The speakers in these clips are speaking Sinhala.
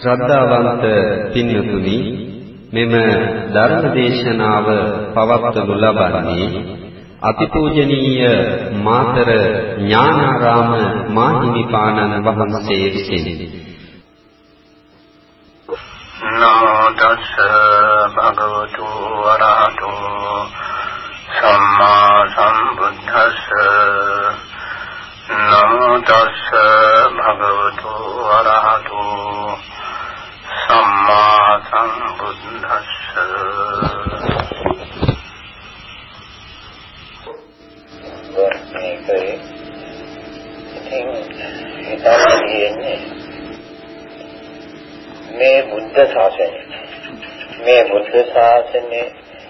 ශ්‍රද්ධාවන්ත පින්තුනි මෙම ධර්ම දේශනාව පවත්වනු ලබන්නේ අතිපූජනීය මාතර ඥානාරාම මාහිමිපාණන් වහන්සේ විසිනි. නමෝ තස්ස භගවතු වරහතෝ සම්මා සම්බුද්දස්ස නමෝ තස්ස භගවතු වරහතෝ සම්මා සම්බුද්දස්ස මේකේ ඉතින් හිතාගන්නේ මේ බුද්ධ ශාසනය මේ බුද්ධ ශාසනය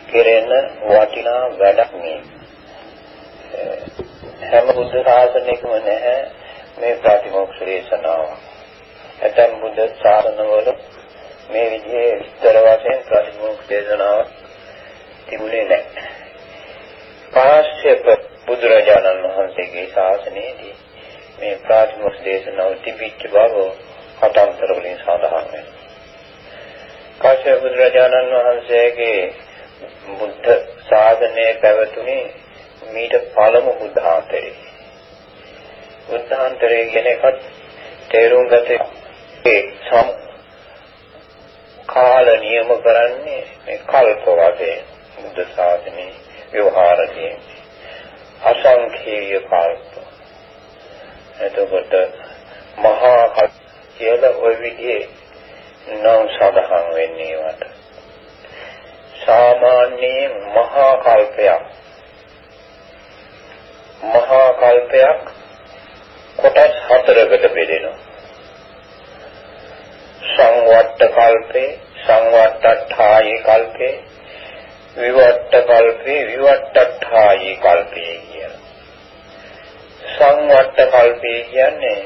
කෙරෙන වටිනා වැඩක් මේ හැම බුද්ධ ශාසනයකම නැහැ මේ ප්‍රතිමෝක්ෂ දේශනාව. ඇතැම් බුද්ධ ශාසනවල මේ විදිහේ විස්තර වශයෙන් ප්‍රතිමෝක්ෂ දේශනාව තිබුණේ නැහැ. කාශ්‍යප බුදුරජාණන් වහන්සේගේ ශාසනයේදී මේ ප්‍රතිමෝක්ෂ දේශනාව තිබිච්ච බව කතාන්තර වලින් සඳහන් වෙනවා. කාශ්‍යප බුදුරජාණන් වහන්සේගේ බුද්ධ ශාසනය පැවතුනේ මීට පළමු බුද්ධාන්තරේ. බුද්ධාන්තරේ කියන එකත් තේරුම් ගත ඒ සම් කාල නියම කරන්නේ මේ කල්ප වශයෙන් බුද්ධ ශාසනයේ ව්‍යවහාරයේ අසංඛේය කල්ප. එතකොට මහා කල්ප කියලා ওই විදිහේ නම් සඳහන් වෙන්නේ වට. සාමාන්‍යයෙන් මහා කල්පයක් මහා කල්පයක් කොටස් හතරකට බෙදෙනවා. සංවට්ට කල්පේ, සංවට්ටඨායි කල්පේ, විවට්ට කල්පේ, විවට්ටඨායි කල්පේ කියන. සංවට්ට කල්පේ කියන්නේ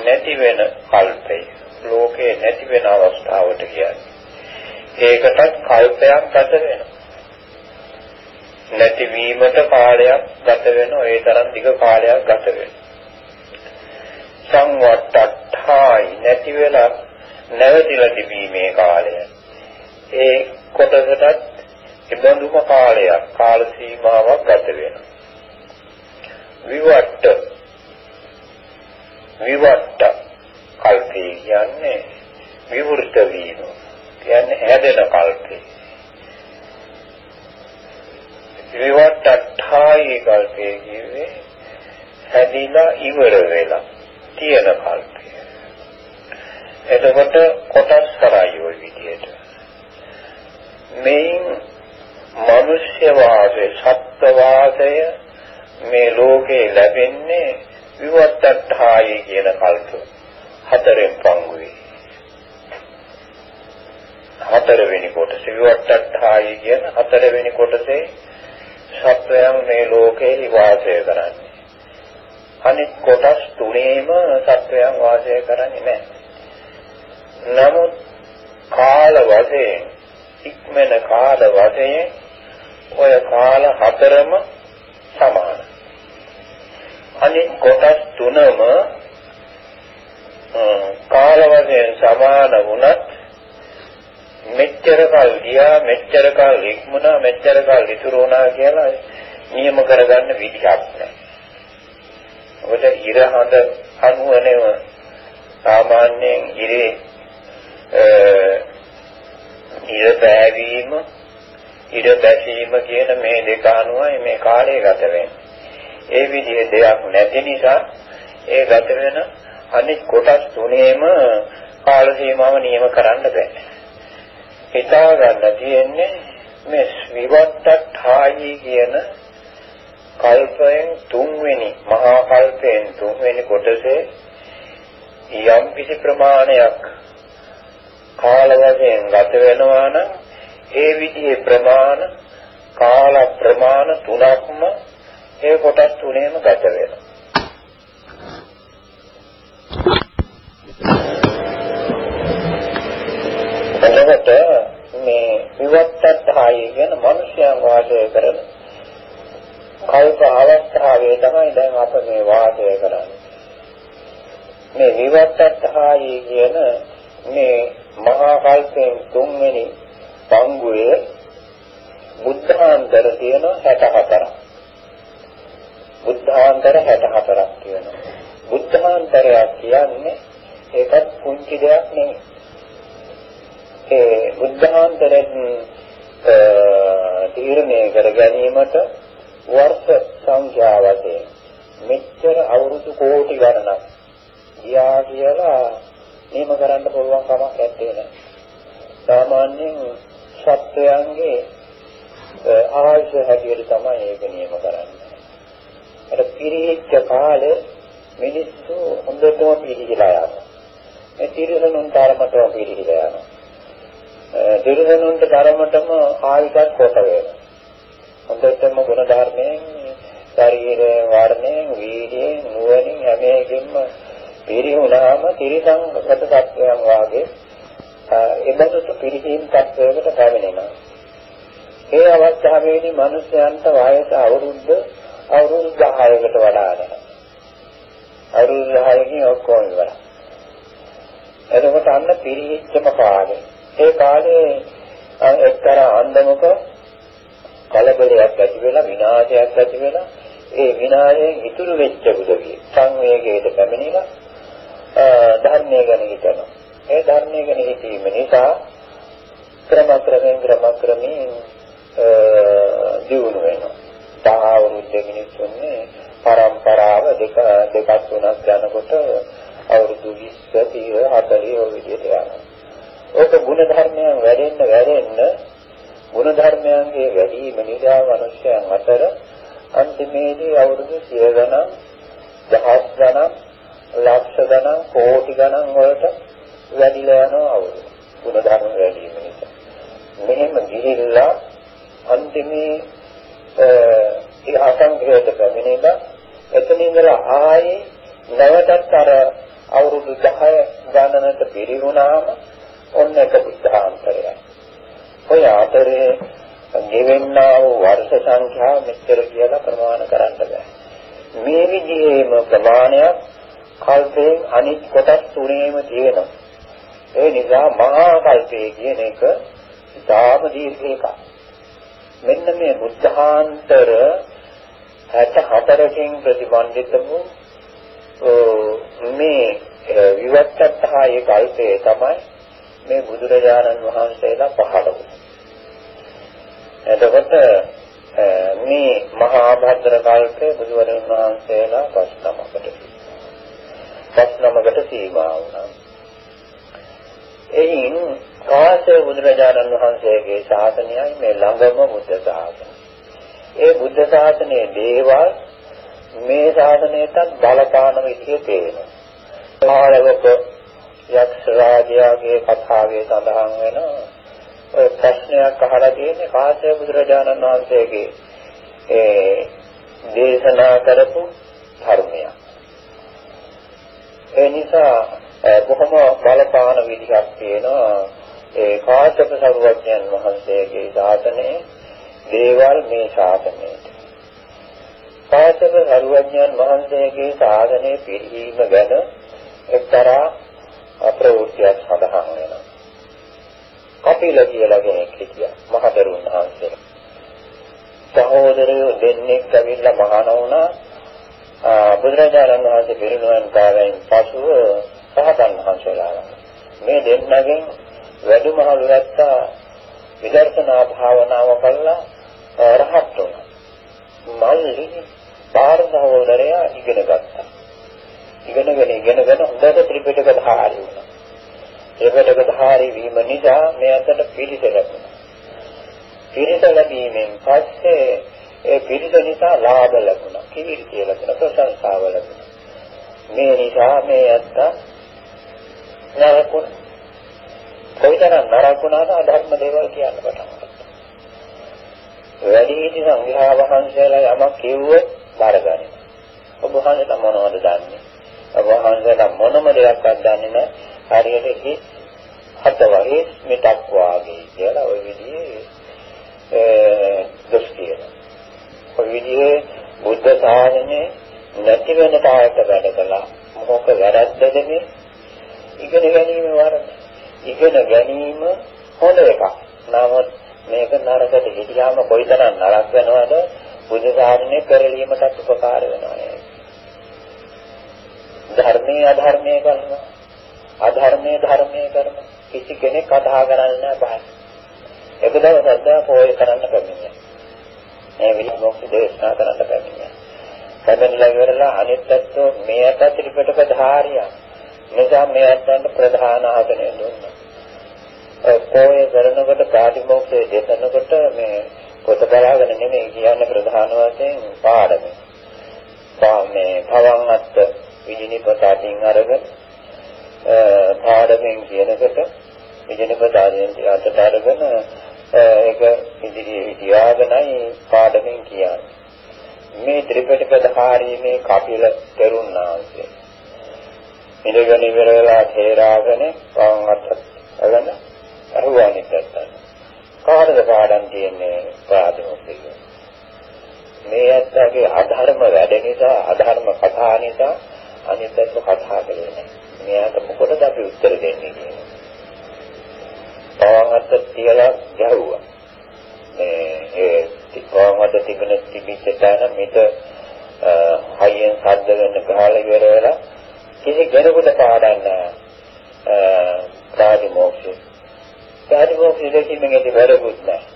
නැති වෙන කල්පේ. ලෝකේ නැති වෙන අවස්ථාවට කියන්නේ. ඒකටත් කල්පයක් ගත වෙනවා. නැතිවීමට කාලයක් ගත වෙනවා ඒ තරම් දිග කාලයක් ගත වෙනවා සංවට්ටඨායි නැති වෙලා නැවතිලා තිබීමේ කාලය. ඒ කොටසටත් ඉබඳුම කාලයක් කාල සීමාවක් ගත වෙනවා. විවට්ට. විවට්ට කල්පේ කියන්නේ විවෘත වීම. කියන්නේ හැදෙන කල්පේ. විවට්ටායි කල්පයේ කිව්වේ හැදිලා ඉවර වෙලා තියෙන කල්පය. එතකොට කොටස් කරයි ওই විදියට. මේන් මනුෂ්‍ය වාසය, සත්ත්ව වාසය මේ ලෝකේ ලැබෙන්නේ විවට්ටායි කියන කල්ප හතරෙන් පංගුවේ. හතරවෙනි කොටස විවට්ටායි කියන හතරවෙනි කොටසේ සත්වයන් මේ ලෝකේ වාසය කරන්නේ. අනිත් කොටස් තුනේම සත්වයන් වාසය කරන්නේ නැහැ. නමුත් කාල වශයෙන් ඉක්මන කාල වශයෙන් ඔය කාල හතරම සමානයි. අනිත් කොටස් තුනම කාල වශයෙන් සමාන වුණත් මෙච්චර කල් ගියා මෙච්චර කල් ඉක්මුණා මෙච්චර කල් ඉතුරු වුණා කියලා නියම කරගන්න විදිහක් නැහැ. ඔබට ඉර හඳ අනුවනේව සාමාන්‍යයෙන් ඉරේ ඉර බෑවීම ඉර බැසීම කියන මේ දෙක අනුවයි මේ කාලය ගත වෙන්නේ. ඒ විදිහේ දෙයක් නැති නිසා ඒ ගත වෙන අනිත් කොටස් තුනේම කාල සීමාව නියම කරන්න බෑ. හිතා ගන්න තියෙන්නේ මේ විවට්ටඨායි කියන කල්පයෙන් තුන්වෙනි මහා කල්පයෙන් තුන්වෙනි කොටසේ යම් කිසි ප්‍රමාණයක් කාල වශයෙන් ගත වෙනවා නම් ඒ විදිහේ ප්‍රමාණ කාල ප්‍රමාණ තුනක්ම ඒ කොටස් තුනේම ගත වෙනවා එතකොට මේ විවත්තත්හාය කියන මිනිස්යන් වාසය කරන කල්ප අවස්ථාවේ තමයි දැන් අප මේ වාසය කරන්නේ. මේ විවත්තත්හාය කියන මේ මහා කල්පයෙන් තුන්වෙනි පංගුවේ බුද්ධාන්තර තියෙන 64ක්. බුද්ධාන්තර 64ක් තියෙනවා. බුද්ධාන්තරයක් කියන්නේ ඒකත් පුංචි දෙයක් නෙවෙයි. ඒ බුද්ධාන්තරෙන් තීරණය කර ගැනීමට වර්ෂ සංඛ්‍යාව වශයෙන් මෙච්චර අවුරුදු කෝටි ගණනක් ගියා කියලා නියම කරන්න පුළුවන් කමක් නැත්තේ නෑ. සාමාන්‍යයෙන් සත්වයන්ගේ ආයුෂ හැටියට තමයි ඒක නියම කරන්නේ. අර පිරිච්ච කාලේ මිනිස්සු හොඳටම පිළිහිලා යනවා. මේ තිරසනුන් තරමටම පිළිහිලා යනවා. තිරසනුන්ට තරමටම ආයුෂත් කොට වෙනවා. හොඳටම ගුණ ධර්මයෙන් ශරීරයේ වර්ණයෙන් වීර්යයෙන් නුවණින් හැම එකකින්ම පිරිහුණාම තිරසංගත තත්වයන් වාගේ එබඳුට පිරිහීම් තත්වයකට පැමිණෙනවා. ඒ අවස්ථාවේදී මිනිසයන්ට වයස අවුරුද්ද අවුරුදු 10කට වඩා නැහැ. අවුරුදු 10කින් ඔක්කොම ඉවරයි. එතකොට අන්න පිරිහිච්චම කාලේ. ඒ කාලේ එක්තරා අන්දමක කලබලයක් ඇති වෙලා විනාශයක් ඇති වෙලා ඒ විනාශයෙන් ඉතුරු වෙච්ච බුදුගේ සංවේගයට පැමිණිලා ධර්මය ගැන හිතනවා. ඒ ධර්මය ගැන හිතීම නිසා ක්‍රම ක්‍රමයෙන් ක්‍රම ක්‍රමයෙන් දියුණු වෙනවා. තාවුරුද්ද මිනිස්සුන්නේ පරම්පරාව දෙක දෙකක් තුනක් යනකොට අවුරුදු 20 30 40 ඔය විදිහට යනවා. ඕක ගුණ ධර්මයන් වැඩෙන්න වැඩෙන්න ගුණ ධර්මයන්ගේ වැඩි වීම නිසා මිනිස්යන් අතර අන්තිමේදී අවුරුදු 100 ගණන් දහස් ගණන් ලක්ෂ ගණන් කෝටි ගණන් වලට වැඩිලා යනවා අවුරුදු ගුණ ධර්ම වැඩි වීම නිසා. මෙහෙම ගිහිල්ලා අන්තිමේ ඒ අසංග්‍රහයට පැමිණෙලා එතන ඉඳලා ආයේ නැවතත් අර අවුරුදු 10 ගණනට පිරිහුණාම ඔන්න එක බුද්ධාන්තරයක්. ඔය අතරේ ගෙවෙන්නා වූ වර්ෂ සංඛ්‍යාව මෙච්චර කියලා ප්‍රමාණ කරන්න බෑ. මේ විදිහේම ප්‍රමාණයක් කල්පයෙන් අනිත් කොටස් තුනේම තියෙනවා. ඒ නිසා මහා කල්පය කියන එක ඉතාම දීර්ඝ එකක්. මෙන්න මේ බුද්ධාන්තර 64කින් ප්‍රතිබන්ධිත වූ මේ විවත්තත්හායේ කල්පයේ තමයි මේ බුදුරජාණන් වහන්සේලා පහළ වුණේ. එතකොට මේ මහා භද්‍ර කල්පයේ බුදුරජාණන් වහන්සේලා පස් නමකට පස් නමකට සීමා වුණා. එයින් කාශ්‍යප බුදුරජාණන් වහන්සේගේ ශාසනයයි මේ ළඟම බුද්ධ ශාසනය. ඒ බුද්ධ ශාසනයේ දේවල් මේ ශාසනයටත් බලපාන විදිහ පේනවා. මාළවක යක්ෂ රාජයාගේ කතාවේ සඳහන් වෙන ඔය ප්‍රශ්නයක් අහලා තියෙන්නේ කාශ්‍යප බුදුරජාණන් වහන්සේගේ ඒ දේශනා කරපු ධර්මයක්. ඒ නිසා බොහොම බලපාන විදිහක් තියෙනවා. ඒ කාශ්‍යප සරුවඥන් වහන්සේගේ ශාසනයේ දේවල් මේ ශාසනයට. කාශ්‍යප සරුවඥන් වහන්සේගේ ශාසනයේ පිළිහිම ගැන එක්තරා අප්‍රවෘත්තියක් සඳහන් වෙනවා. කපිල කියලා කෙනෙක් හිටියා මහදරුන් වහන්සේ. සහෝදරයෝ දෙන්නෙක් ඇවිල්ලා මහාන වුණා බුදුරජාණන් වහන්සේ පිරිනුවන් පාවෙන් පසුව සහතන් වහන්සේලා මේ දෙන්නගෙන් වැඩිමහලු නැත්තා විදර්ශනා භාවනාව කළා රහත් වුණා. මල්ලි බාහිර සහෝදරයා ඉගෙන ගත්තා. ඉගෙනගෙන ඉගෙනගෙන හොඳට ත්‍රිපිටක ධාරි වුණා. ත්‍රිපිටක ධාරි වීම නිසා මේ අතට පිළිස ලැබුණා. පිළිස ලැබීමෙන් පස්සේ ඒ පිළිස නිසා ලාභ ලැබුණා. කීර්තිය ලැබුණා. ප්‍රශංසාව ලැබුණා. මේ නිසා මේ අත්ත නරකුණා. කොයිතරම් නරකුණාද අධර්ම දේවල් කියන්න පටන් ගත්තා. වැඩිහිටි සංඝයා වහන්සේලා යමක් කිව්වොත් බාරගන්න. ඔබ වහන්සේට මොනවද දන්නේ? ඔබ වහන්සේට මොනම දෙයක්වත් දන්නේ නැහැ. හරියට කි හතවරේ මෙතක් වාගේ කියලා ওই විදිහේ දොස් කියනවා. ඔය විදිහේ බුද්ධ ශාසනයේ නැති වෙන තායට වැඩ කළා. මොකක් වැරද්දද මේ? ඉගෙන ගැනීම වරද. ඉගෙන ගැනීම හොඳ එකක්. නමුත් මේක නරකට හිටියාම කොයිතරම් නරක වෙනවද? බුද්ධ ධාරණය කරලීමටත් උපකාර වෙනවා. ධර්මයේ අධර්මයේ කරනවා. අධර්මයේ ධර්මයේ කරනවා. කිසි කෙනෙක් කතා කරන්නේ නැහැ බෑ. එක දවසක් පොය කරන්න බැහැ. මේ විදිහට දේශනා කරන්න බැහැ. කමෙන්ලා ඉවරලා අනිත් පැත්තෝ මේ අත ත්‍රිපිටක ධාරියා. නිසා මේ අතන්ට ප්‍රධාන ආසනය දුන්නා. පොය කරනකොට ප්‍රාතිමෝක්ෂයේ දේශනකොට මේ පොත බලාගෙන නෙමෙයි කියන්නේ ප්‍රධාන වශයෙන් පාඩම. මේ පවන් අත්ත විජිනිපත අතින් අරගෙන පාඩමෙන් කියනකොට විජිනිපත අතට අරගෙන ඒක ඉදිරියේ තියාගෙනයි පාඩමෙන් කියන්නේ. මේ ත්‍රිපිටක ධාරීමේ කපිල තෙරුණාංශය. ඉඳගෙන ඉවර වෙලා තේරාගෙන පවන් අත්ත අරගෙන අරුවානිත් නැත්තම් කාටද පාඩම් තියෙන්නේ ප්‍රාතිමොක්ඛය මේ ඇත්තගේ අධර්ම වැඩ නිසා අධර්ම කතා නිසා අනිත් පැත්ත කතා කරේ නැහැ මෙයාට මොකටද අපි උත්තර දෙන්නේ කියන්නේ තවමත් තියලා ගැහුවා මේ ඒ තවමත් තිබෙන තිබිච්ච තැන මිට හයියෙන් සද්ද වෙන ගහලා ඉවර වෙලා කිසි කෙනෙකුට පාඩම් නැහැ ප්‍රාතිමොක්ඛය පාරිභෝගික දෙකීමෙන් ඇති වැඩකුත් නැහැ.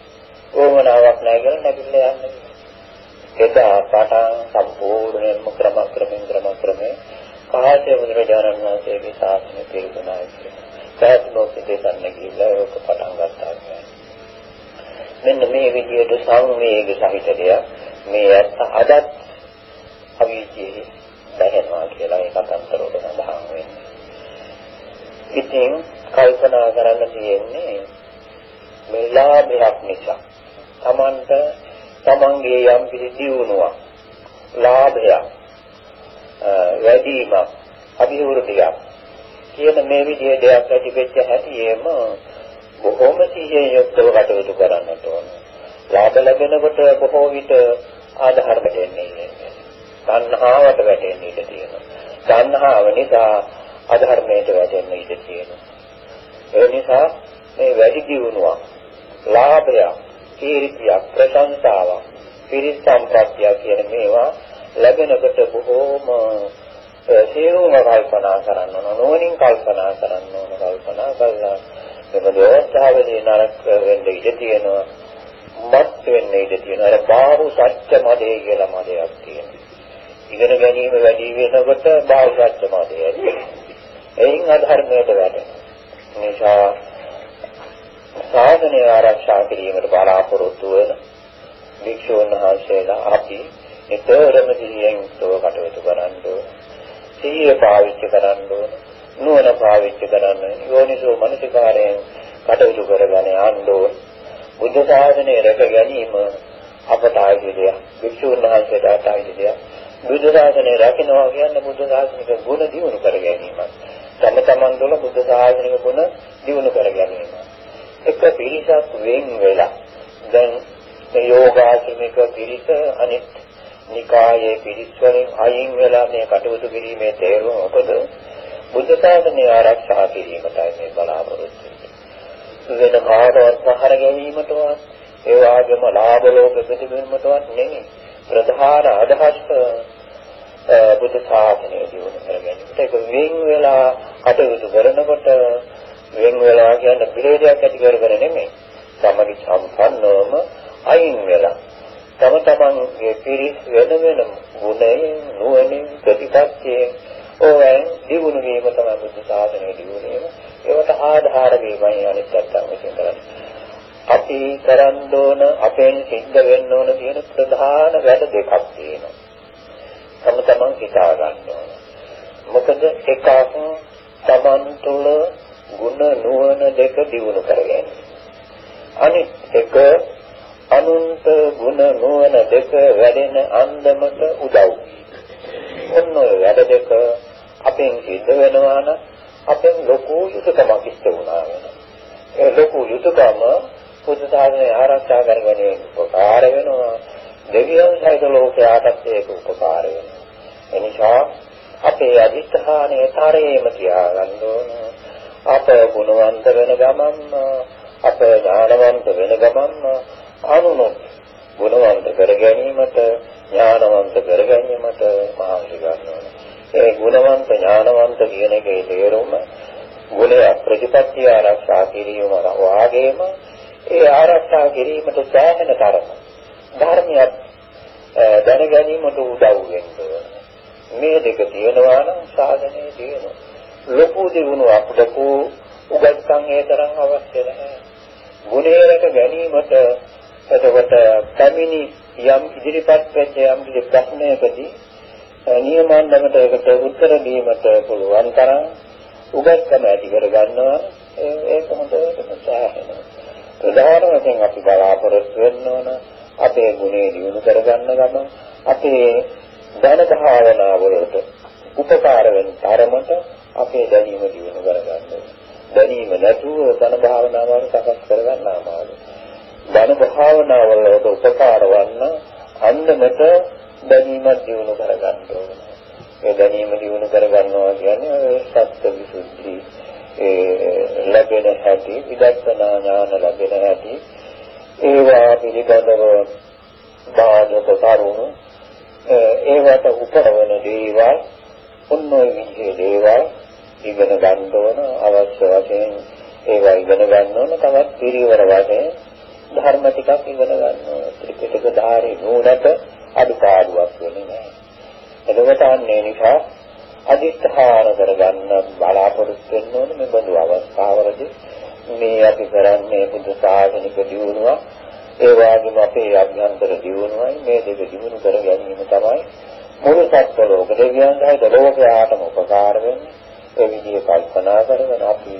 ඕමනාවක් නැහැ කියලා නැගිටලා යන්නේ. එදා පටන් සම්පූර්ණයෙන්ම ක්‍රම ක්‍රමෙන් ක්‍රම ක්‍රමෙන් කාශ්‍යප බුදුරජාණන් වහන්සේගේ ශාසනය පිළිගුණා කියලා. පාරිභෝගික දෙකන්න ගිහිල්ලා ඒක පටන් ගත්තා. මෙන්න මේ විදිහට සංවේග සහිත දෙයක් මේ ඇත්ත අදත් අවීචයේ දැනෙනවා කියලා ඒ කතන්දරවල සඳහන් වෙන්නේ. ඉතින් කල්පනා කරන්න තියෙන්නේ මේ ලාභයක් නිසා. Tamanට Tamanගේ යම් කිසි දියුණුවක් ලාභයක් වැඩිම අභිවෘද්ධියක් කියන මේ විදිහේ දෙයක් ඇති වෙච්ච හැටියෙම බොහොම සිහියෙන් යුක්තව කටයුතු කරන්නට ඕන. ලාභ ලැබෙනකොට බොහෝ විට ආධාර වෙන්නේ තණ්හාවට වැටෙන්න ඉඩ තියෙනවා. තණ්හාව නිසා අධර්මයට වැටෙන්න ඉඩ තියෙනවා. ඒ නිසා මේ වැඩි දියුණුවක්, ලාභයක්, කීර්තියක්, ප්‍රශංසාවක්, පිරිස් සම්ප්‍රත්‍ය කියන මේවා ලැබෙනකොට බොහෝම සියුම්ව කල්පනා කරන්න ඕන, නෝනින් කල්පනා කරන්න ඕන, කල්පනා කළා මෙබඳු අවස්ථාවේදී නරක වෙන්න ඉඩ තියෙනවා. මත් වෙන්න ඉඩ තියෙනවා. අර බාහු සත්‍ය මදේ කියලා මදයක් තියෙනවා. ඉගෙන ගැනීම වැඩි වෙනකොට බාහු සත්‍ය මදේ එයින් අධර්මයට වැටෙනවා. නිසා සාධනය ආරක්ෂා කිරීමට බලාපොරොත්තු වන භික්ෂුන් වහන්සේලා අපි නිතරම සිහියෙන් යුක්තව කටයුතු කරන්න ඕන. සිහිය පාවිච්චි කරන්න ඕන. නුවණ පාවිච්චි කරන්න යෝනිසෝ මනසිකාරයෙන් කටයුතු කරගෙන යන්න ඕන. බුද්ධ ශාසනය රැක ගැනීම අපට ආයේ දෙයක්. භික්ෂුන් වහන්සේලාට ආයේ දෙයක්. බුද්ධ ශාසනය රැකෙනවා කියන්නේ බුද්ධ ශාසනික ගුණ දියුණු කර ගැනීමයි. තම තමන් තුළ බුද්ධ ශාසනික ගුණ දියුණු කර ගැනීම. එක පිරිසක් වෙන් වෙලා දැන් යෝගාශ්‍රමික පිරිස අනිත් නිකායේ පිරිස් වලින් අයින් වෙලා මේ කටයුතු කිරීමේ තේරුම මොකද? බුද්ධ ශාසනය ආරක්ෂා කිරීමටයි මේ බලාපොරොත්තු වෙන්නේ. වෙන කාටවත් පහර ගැනීමටවත් ඒ වගේම ලාභ ලෝක ප්‍රතිබිම්බටවත් නෙමෙයි. ප්‍රධාන අදහස් බුද්ධ ශාසනය දියුණු කර ගැනීමට ඒක වෙන් වෙලා කටයුතු කරනකොට වෙන් වෙලා කියන්නේ පිළිවෙලක් ඇති කර කර නෙමෙයි. සමගි සම්පන්නවම අයින් වෙලා තම තමන්ගේ පිරිස් වෙන වෙන ගුණයෙන් නුවණින් ප්‍රතිපත්තියෙන් ඕවෙන් දියුණු වීම තමයි බුද්ධ ශාසනය දියුණු වීම. ඒවට ආධාර වීමයි අනිත් පැත්තම විසින් කරන්නේ. අපි කරන්න ඕන අපෙන් සිද්ධ වෙන්න ඕන කියන ප්‍රධාන වැඩ දෙකක් තියෙනවා. තම තමන් හිතා ගන්න ඕන. මොකද එකක් තමන් තුළ ගුණ නුවණ දෙක දිනු කරගන්න. අනිත් එක අනුන්ට ගුණ නුවණ දෙක වැඩෙන අන්දමට උදව්. ඔන්න ඔය වැඩ දෙක අපෙන් සිද්ධ වෙනවා නම් අපෙන් ලොකු යුතුයකමක් ඉස්ත වුණා වෙනවා. ඒ ලොකු යුතුයකම බුද්ධ ශාසනය ආරක්ෂා කරගැනීම උපකාර වෙනවා. දෙවියන් සහිත ලෝකයාටත් ඒක උපකාර වෙනවා. එනිසා අපේ අධිෂ්ඨානයේ තරයේම තියාගන්න ඕන. අප ගුණවන්ත වෙන ගමන් අප ඥානවන්ත වෙන ගමන් අනුනොත් ගුණවන්ත කර ගැනීමට ඥානවන්ත කර ගැනීමට මහන්සි ගන්නවා. ඒ ගුණවන්ත ඥානවන්ත කියන එකේ තේරුම ගුණය ප්‍රතිපත්තිය ආරක්ෂා කිරීම වාගේම ඒ ආරක්ෂා කිරීමට සෑහෙන තරම ධර්මයක් දැන ගැනීමට උදව් වෙනවා. මේ දෙක තියෙනවා නම් සාධනයේ තියෙනවා. ලොකු දිනුවක් ලොකු උගත්කම් ඒ තරම් අවශ්‍ය නැහැ. ගුණේ රැක ගැනීමට එතකොට පැමිණි යම් ඉදිරිපත් වෙච්ච යම් ප්‍රශ්නයකදී නියමන්දමට ඒකට උත්තර දීමට පුළුවන් තරම් උගත්කම ඇති කර ගන්නවා ඒක හොඳටම සාහනවා. ප්‍රධාන වශයෙන් අපි බලාපොරොත්තු වෙන්න ඕන අපේ ගුණේ දිනු කරගන්න ගම අපේ ධන භාවනා වලට උපකාර වෙන තරමට අපේ දැනීම දිනු කරගන්න දැනීම නැතුව ධන භාවනාව සකස් කරගන්න අමාරුයි. ධන භාවනා වලට උපකාර වන්න අන්නමත දැනීමක් දිනු කරගන්න ඕන. ඒ දැනීම දිනු කරගන්නවා කියන්නේ සත්‍ය විසුද්ධි ඒ ලැබෙන හැටි විදර්ශනා ඥාන ලැබෙන හැටි. ඒවා පිළිබඳව බාධක කරුණු ඒවට උපරවන දේවල් ඔන්නෝයි විදිහේ දේවල් ඉගෙන ගන්න ඕන. අවශ්‍ය වශයෙන් ඒවා ඉගෙන ගන්න ඕන. තවත් පිරිවර වශයෙන් ධර්ම ටිකක් ඉගෙන ගන්න ඕන ත්‍රිපිටක ධාරී නුනට අඩුපාඩුවක් වෙන්නේ නැහැ. එතකොට අන්නේ නිසා අදිස්ථාන කරගන්න බලාපොරොත්තු වෙන්න ඕනේ මේ බඳු අවස්ථාවලදී මේ අපි කරන්නේ බුදු සාසනික දියුණුව ඒ වගේම අපේ අභ්‍යන්තර දියුණුවයි. මේ දෙක දියුණු කර ගැනීම තමයි මුළු සත්ත්ව ලෝක දෙවියන්ගයි දලෝකයාටම උපකාර වෙන්නේ. ඒ විදිහේ කල්පනා කරගෙන අපි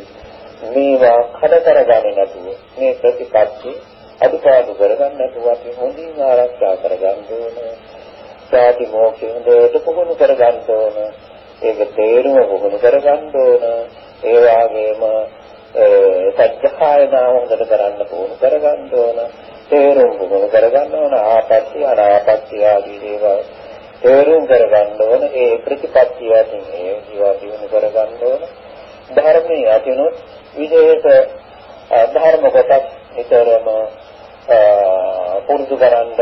මේවා කඩ කරගන්නේ නැතුව මේ ප්‍රතිපත්ති අදුපාදු කරගන්න නැතුව අපි හොඳින් ආරක්ෂා කරගන්න ඕනේ. සාති මොක්ෂේ හොඳට පුහුණු කරගන්න ඕනේ. ඒක තේරුම පුහුණු කරගන්න ඕන. ඒ වගේම සත්‍යකායනාව හොඳට කරන්න පුහුණු කරගන්න ඕන. තේරුම් පුහුණු කරගන්න ඕන. ආපත්‍ය අනාපත්‍ය ආදී දේවල් තේරුම් කරගන්න ඕන. ඒ ප්‍රතිපත්ති වශයෙන් ඒ ජීවා දිනු කරගන්න ඕන. ධර්මයේ අතිනුත් විදේශ ධර්ම කොටස් නිතරම පුරුදු කරන්න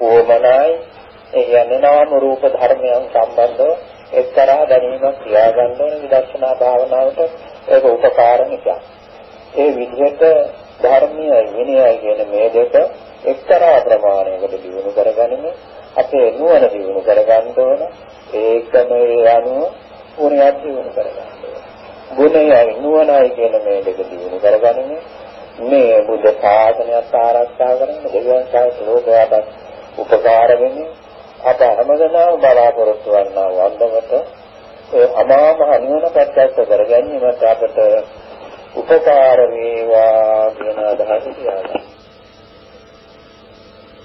ඕමනයි ඒ කියන්නේ නාම රූප ධර්මයන් සම්බන්ධව එක්තරා දැනීමක් තියාගන්න ඕන විදර්ශනා භාවනාවට ඒක උපකාර නිසා. ඒ විදිහට ධර්මීය විනයයි කියන මේ දෙක එක්තරා ප්‍රමාණයකට දිනු කරගනිමින් අපේ නුවණ දිනු කරගන්න ඕන ඒකම ඒ අනුව පුණ්‍යයක් දිනු කරගන්න ඕන. ගුණයයි නුවණයි කියන මේ දෙක දිනු කරගනිමින් මේ බුද්ධ ශාසනයත් ආරක්ෂා කරන දෙවියන් සහිත ලෝකයට උපකාර වෙන්නේ අප හැමදෙනාම බලාපොරොත්තු වන්නා වන්දමට ඒ අමා මහ නිවන ප්‍රත්‍යක්ෂ කර ගැනීමට අපට උපකාර වේවා කියන අදහස තියාගන්න.